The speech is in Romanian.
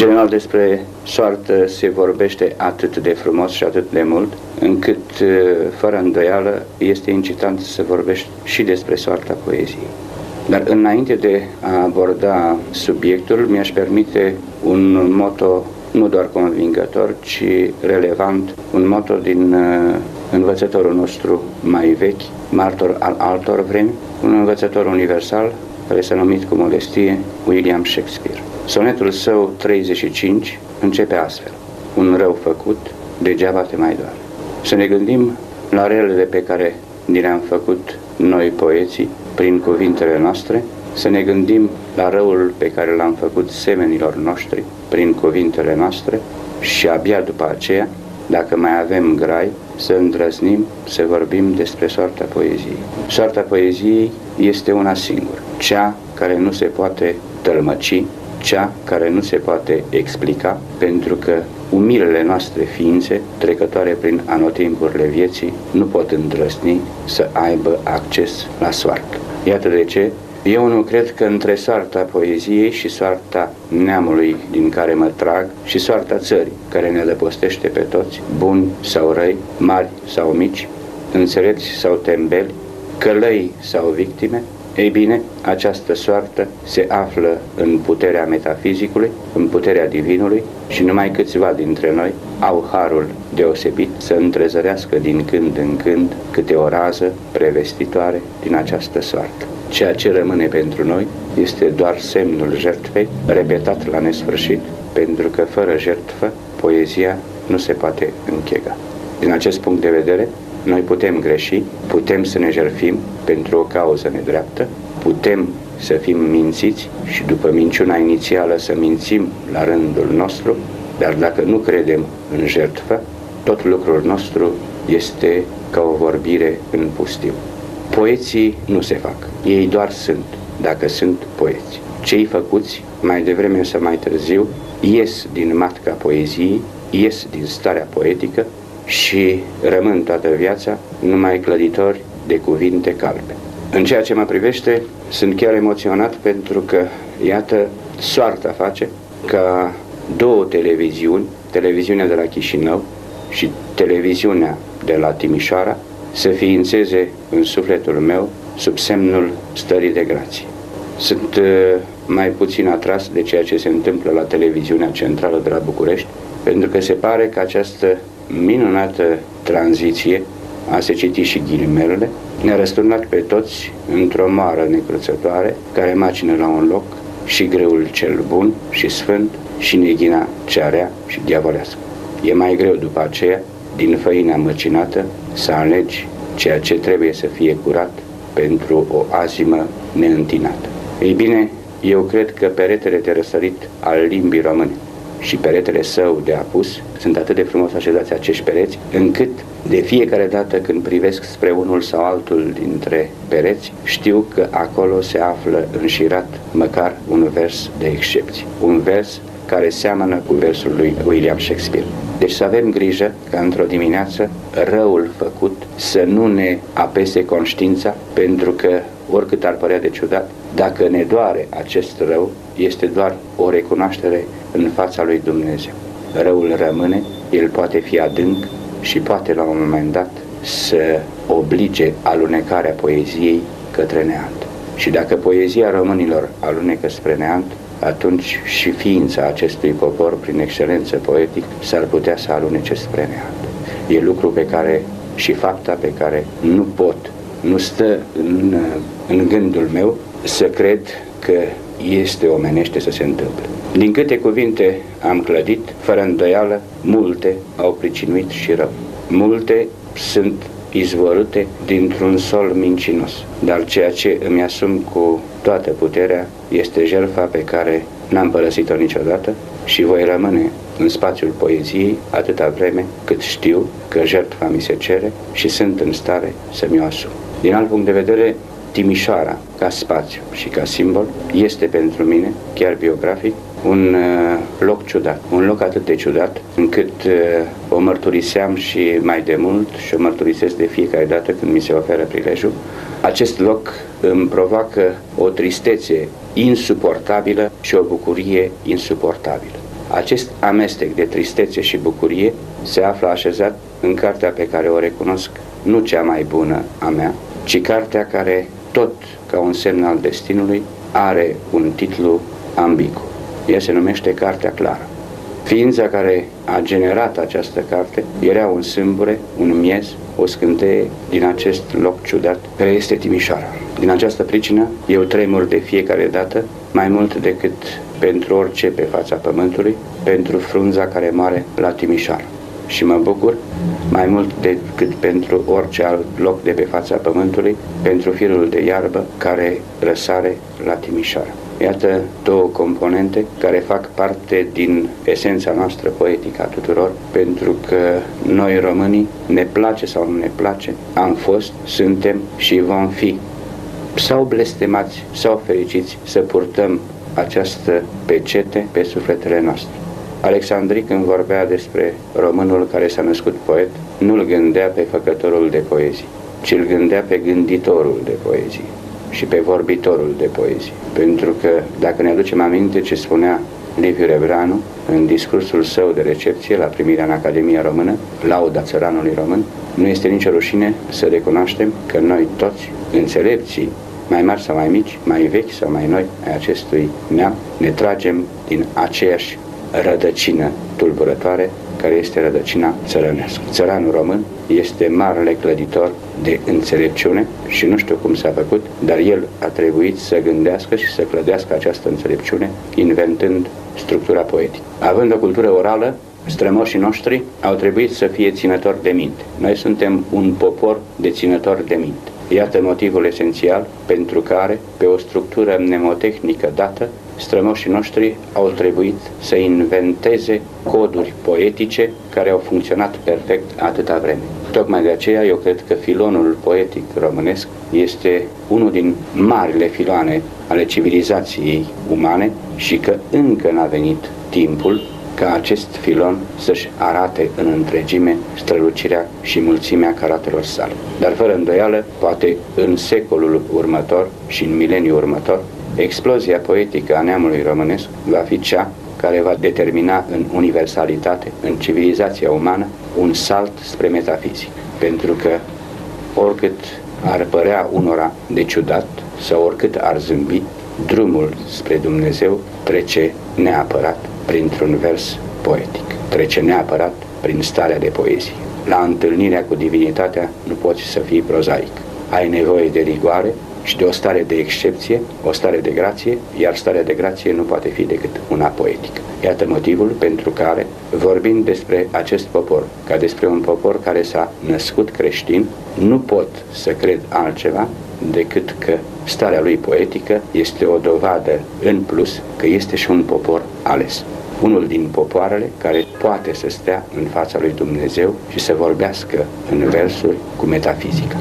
general despre soartă se vorbește atât de frumos și atât de mult, încât, uh, fără îndoială, este incitant să vorbești și despre soarta poeziei. Dar înainte de a aborda subiectul, mi-aș permite un moto nu doar convingător, ci relevant, un moto din uh, învățătorul nostru mai vechi, martor al altor vremi, un învățător universal care s-a numit cu modestie William Shakespeare. Sonetul său 35 începe astfel. Un rău făcut, degeaba te mai doare. Să ne gândim la relele pe care ni le-am făcut noi poeții prin cuvintele noastre, să ne gândim la răul pe care l-am făcut semenilor noștri prin cuvintele noastre și abia după aceea, dacă mai avem grai, să îndrăznim să vorbim despre soarta poeziei. Soarta poeziei este una singură, cea care nu se poate tălmăci, cea care nu se poate explica, pentru că umilele noastre ființe, trecătoare prin anotimpurile vieții, nu pot îndrăzni să aibă acces la soartă. Iată de ce eu nu cred că între soarta poeziei și soarta neamului din care mă trag și soarta țării care ne lăpostește pe toți, buni sau răi, mari sau mici, înțelepți sau tembeli, călăi sau victime, ei bine, această soartă se află în puterea metafizicului, în puterea divinului și numai câțiva dintre noi au harul deosebit să întrezărească din când în când câte o rază prevestitoare din această soartă. Ceea ce rămâne pentru noi este doar semnul jertfei, repetat la nesfârșit, pentru că fără jertfă, poezia nu se poate închega. Din acest punct de vedere, noi putem greși, putem să ne jertfim pentru o cauză nedreaptă, putem să fim mințiți și după minciuna inițială să mințim la rândul nostru, dar dacă nu credem în jertfă, tot lucrul nostru este ca o vorbire în pustiu. Poeții nu se fac, ei doar sunt, dacă sunt poeți. Cei făcuți, mai devreme sau mai târziu, ies din matca poeziei, ies din starea poetică și rămân toată viața numai clăditori de cuvinte calbe. În ceea ce mă privește, sunt chiar emoționat pentru că, iată, soarta face ca două televiziuni, televiziunea de la Chișinău și televiziunea de la Timișoara, să ființeze în sufletul meu sub semnul stării de grație. Sunt uh, mai puțin atras de ceea ce se întâmplă la televiziunea centrală de la București, pentru că se pare că această minunată tranziție, a se citi și ghilimelele, ne-a răsturnat pe toți într-o mară necruțătoare care macină la un loc și greul cel bun și sfânt și neghina cea rea și diavolească. E mai greu după aceea, din făina măcinată, să alegi ceea ce trebuie să fie curat pentru o azimă neîntinată. Ei bine, eu cred că peretele de răsărit al limbii române și peretele său de apus sunt atât de frumos așezați acești pereți, încât de fiecare dată când privesc spre unul sau altul dintre pereți, știu că acolo se află înșirat măcar un vers de excepție. Un vers care seamănă cu versul lui William Shakespeare. Deci să avem grijă ca într-o dimineață răul făcut să nu ne apese conștiința, pentru că oricât ar părea de ciudat, dacă ne doare acest rău, este doar o recunoaștere în fața lui Dumnezeu. Răul rămâne, el poate fi adânc și poate la un moment dat să oblige alunecarea poeziei către neant. Și dacă poezia românilor alunecă spre neant, atunci și ființa acestui popor, prin excelență poetic, s-ar putea să alunece spre neant. E lucru pe care și fapta pe care nu pot, nu stă în, în gândul meu să cred că este omenește să se întâmple. Din câte cuvinte am clădit, fără îndoială, multe au pricinuit și rău. Multe sunt izvorâte dintr-un sol mincinos. Dar ceea ce îmi asum cu toată puterea este jertfa pe care n-am părăsit-o niciodată și voi rămâne în spațiul poeziei atâta vreme cât știu că jertfa mi se cere și sunt în stare să mi-o asum. Din alt punct de vedere, Timișoara, ca spațiu și ca simbol, este pentru mine, chiar biografic, un uh, loc ciudat, un loc atât de ciudat încât uh, o mărturiseam și mai de mult și o mărturisesc de fiecare dată când mi se oferă prilejul. Acest loc îmi provoacă o tristețe insuportabilă și o bucurie insuportabilă. Acest amestec de tristețe și bucurie se află așezat în cartea pe care o recunosc nu cea mai bună a mea, ci cartea care, tot ca un semn al destinului, are un titlu ambigu. Ea se numește Cartea Clară. Ființa care a generat această carte era un sâmbure, un miez, o scânteie din acest loc ciudat care este Timișoara. Din această pricină, eu tremur de fiecare dată mai mult decât pentru orice pe fața pământului, pentru frunza care moare la Timișoara. Și mă bucur mai mult decât pentru orice alt loc de pe fața pământului, pentru firul de iarbă care răsare la Timișoara. Iată două componente care fac parte din esența noastră poetică a tuturor, pentru că noi românii, ne place sau nu ne place, am fost, suntem și vom fi sau blestemați sau fericiți să purtăm această pecete pe sufletele noastre. Alexandric când vorbea despre românul care s-a născut poet, nu-l gândea pe făcătorul de poezii, ci îl gândea pe gânditorul de poezii și pe vorbitorul de poezie. Pentru că, dacă ne aducem aminte ce spunea Liviu Rebranu în discursul său de recepție la primirea în Academia Română, lauda țăranului român, nu este nicio rușine să recunoaștem că noi toți, înțelepții, mai mari sau mai mici, mai vechi sau mai noi ai acestui neam, ne tragem din aceeași rădăcină tulburătoare care este rădăcina țărănească. Țăranul român este marele clăditor de înțelepciune și nu știu cum s-a făcut, dar el a trebuit să gândească și să clădească această înțelepciune inventând structura poetică. Având o cultură orală, strămoșii noștri au trebuit să fie ținători de minte. Noi suntem un popor de ținători de minte. Iată motivul esențial pentru care, pe o structură mnemotehnică dată, strămoșii noștri au trebuit să inventeze coduri poetice care au funcționat perfect atâta vreme. Tocmai de aceea eu cred că filonul poetic românesc este unul din marile filoane ale civilizației umane și că încă n-a venit timpul ca acest filon să-și arate în întregime strălucirea și mulțimea caratelor sale. Dar fără îndoială, poate în secolul următor și în mileniul următor, explozia poetică a neamului românesc va fi cea care va determina în universalitate, în civilizația umană, un salt spre metafizic. Pentru că oricât ar părea unora de ciudat sau oricât ar zâmbi, drumul spre Dumnezeu trece neapărat printr-un vers poetic. Trece neapărat prin starea de poezie. La întâlnirea cu divinitatea nu poți să fii prozaic. Ai nevoie de rigoare și de o stare de excepție, o stare de grație, iar starea de grație nu poate fi decât una poetică. Iată motivul pentru care, vorbind despre acest popor, ca despre un popor care s-a născut creștin, nu pot să cred altceva decât că starea lui poetică este o dovadă în plus că este și un popor ales unul din popoarele care poate să stea în fața lui Dumnezeu și să vorbească în versuri cu metafizica.